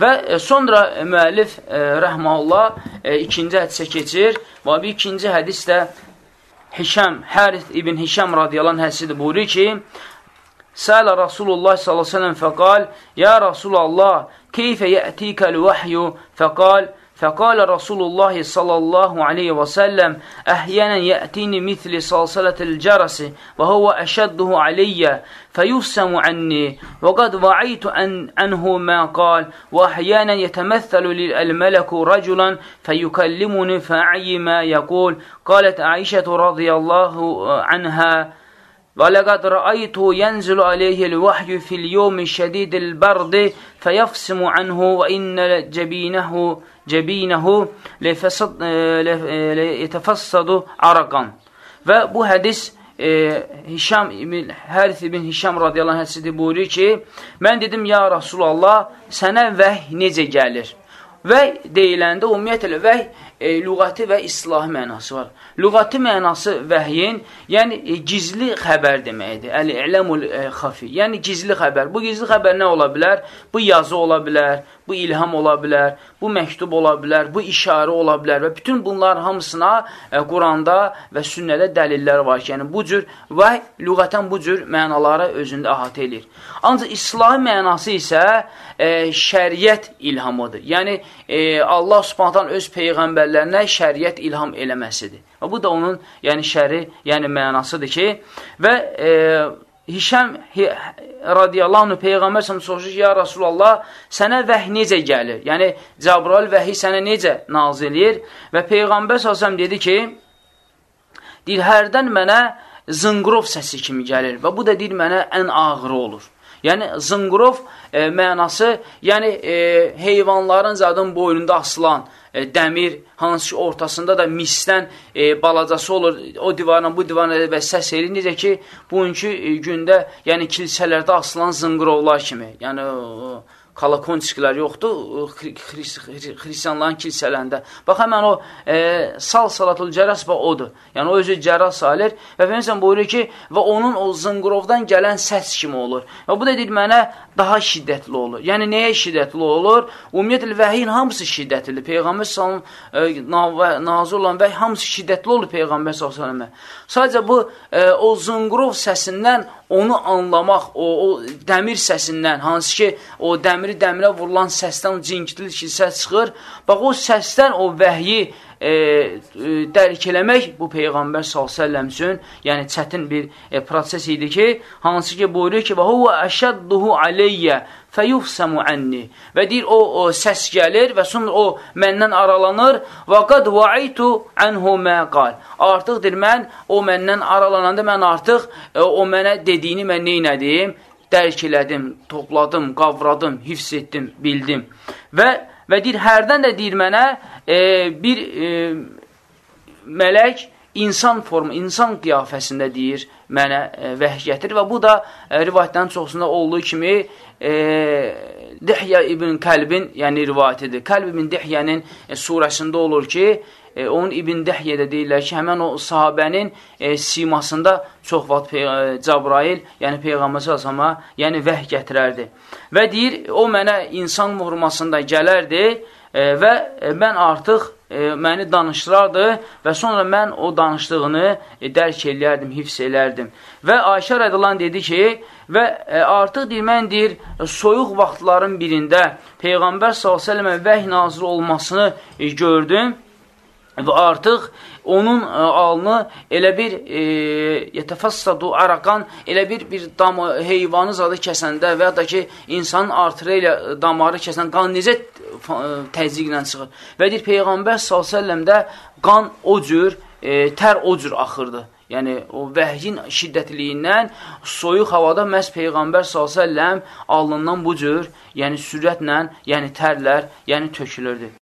Və e, sonra müəllif e, rəhməllah e, ikinci hədisə keçir. Və bir ikinci hədis də Hişəm, Hərith ibn Hişəm radiyalan hədisidir. Buyurur ki, Sələ Rasulullah s.ə.v fəqal, Ya Rasulallah, keyfə yətikəl vəhyu fəqal, فقال رسول الله صلى الله عليه وسلم أحيانا يأتيني مثل صلصلة الجرس وهو أشده علي فيسم عني وقد وعيت عن عنه ما قال وأحيانا يتمثل الملك رجلا فيكلمني فأعي ما يقول. قالت عائشة رضي الله عنها وَلَقَدْ رَأَيْتُهُ يَنْزِلُ عَلَيْهِ الْوَحْيُ فِي الْيَوْمِ شَدِيدِ الْبَرْدِ فَيَفْسِمُ عَنْهُ وَإِنَّ جَبِينَهُ cebinəhu leytəfəssadu araqan. Və bu hədis e, Hişam ibn Hərif ibn Hişam radiyallahu hədisidir buyurur ki, mən dedim, ya Rasulallah, sənə vəh necə gəlir? Vəh deyiləndə, ümumiyyətlə, vəh e, lüğəti və islahi mənası var. Lüğəti mənası vəhyin, yəni e, gizli xəbər deməkdir. Əl-iləmul e, xafi. Yəni gizli xəbər. Bu gizli xəbər nə ola bilər? Bu yazı ola bilər, bu ilham ola bilər, bu məktub ola bilər, bu işarə ola bilər və bütün bunların hamısına e, Quranda və sünnədə dəlillər var ki, yəni bu cür və lüğətən bu cür mənaları özündə əhatə edir. Ancaq islahi mənası isə e, şəriət ilhamıdır. Yəni e, Allah Subhanahu öz peyğəmbərlərinə şəriət ilham eləməsidir. Və bu da onun yəni şəri, yəni mənasıdır ki, və e, Hişəm radiyallahu anh, Peyğəmbər səhəm soruşur ki, ya Rasulallah, sənə vəh necə gəlir? Yəni, Cəbrail vəhi sənə necə nazil eləyir? Və Peyğəmbər səhəm dedi ki, deyir, hərdən mənə zınqrov səsi kimi gəlir və bu da deyir, mənə ən ağırı olur. Yəni, zınqrov e, mənası, yəni e, heyvanların zadın boynunda asılan, e, dəmir, hansı ki, ortasında da misdən e, balacası olur, o divarla bu divarla və səs eləyir. Necə ki, bugünkü e, gündə, yəni kilsələrdə asılan zınqırovlar kimi, yəni o, kalakonçiklər yoxdur xristiyanların kilsələrində. Bax, həmən o e, sal salatul cərəs və odur. Yəni, o özü cərəs salir və Fəmsən buyurur ki, və onun o zınqrovdan gələn səs kimi olur. Və bu da deyir, mənə daha şiddətli olur. Yəni, nəyə şiddətli olur? Ümumiyyətlə, vəhiyin hamısı şiddətlidir. Peyğəmbər salın e, nazı olan vəhiy hamısı şiddətli olur Peyğəmbər salın. Sadəcə bu, e, o zınqrov səsindən onu anlamaq, o, o dəmir səsindən, hansı ki, o dəmiri dəmirə vurulan səsdən, o cinkitli ki, səs çıxır. Bax, o səsdən o vəhyi e, dərk eləmək bu Peyğəmbər s.ə.v üçün yəni çətin bir e, proses idi ki, hansı ki, buyurur ki, huvə əşədduhu aleyyə fəyufsəmu ənni və deyir, o, o səs gəlir və sonra o məndən aralanır. Və qad vaitu ənhu məqal artıq deyir, mən o məndən aralananda mən artıq e, o mənə dediyini mən neynədim? Dərk elədim, topladım, qavradım, hifz etdim, bildim. Və Və deyir, hərdən də deyir mənə e, bir e, mələk insan formu, insan qiyafəsində deyir, mənə e, vəh gətir və bu da e, rivayətlərin çoxsunda olduğu kimi e, Dihyə ibn Kəlbin, yəni rivayətidir. Kəlb ibn Dihyənin e, surəsində olur ki, e, onun İbn Dəhiyyədə deyirlər ki, həmən o sahabənin e, simasında çox vaxt e, Cabrail, yəni Peyğəmbər səsəmə, yəni vəh gətirərdi. Və deyir, o mənə insan vurmasında gələrdi e, və e, mən artıq e, məni danışdırardı və sonra mən o danışdığını e, dərk eləyərdim, hifz elərdim. Və Ayşə rədilan dedi ki, və e, artıq deyir, mən deyir, soyuq vaxtların birində Peyğəmbər s.ə.və vəh nazır olmasını e, gördüm və artıq onun e, alnı elə bir e, yətəfəssadu araqan, elə bir bir dam, heyvanı zadı kəsəndə və ya da ki, insanın artırı ilə damarı kəsən qan necə e, təzyiqlə çıxır. Və deyir, Peyğəmbər s.ə.v-də qan o cür, e, tər o cür axırdı. Yəni, o vəhyin şiddətliyindən soyuq havada məhz Peyğəmbər s.ə.v alnından bu cür, yəni sürətlə, yəni tərlər, yəni tökülürdü.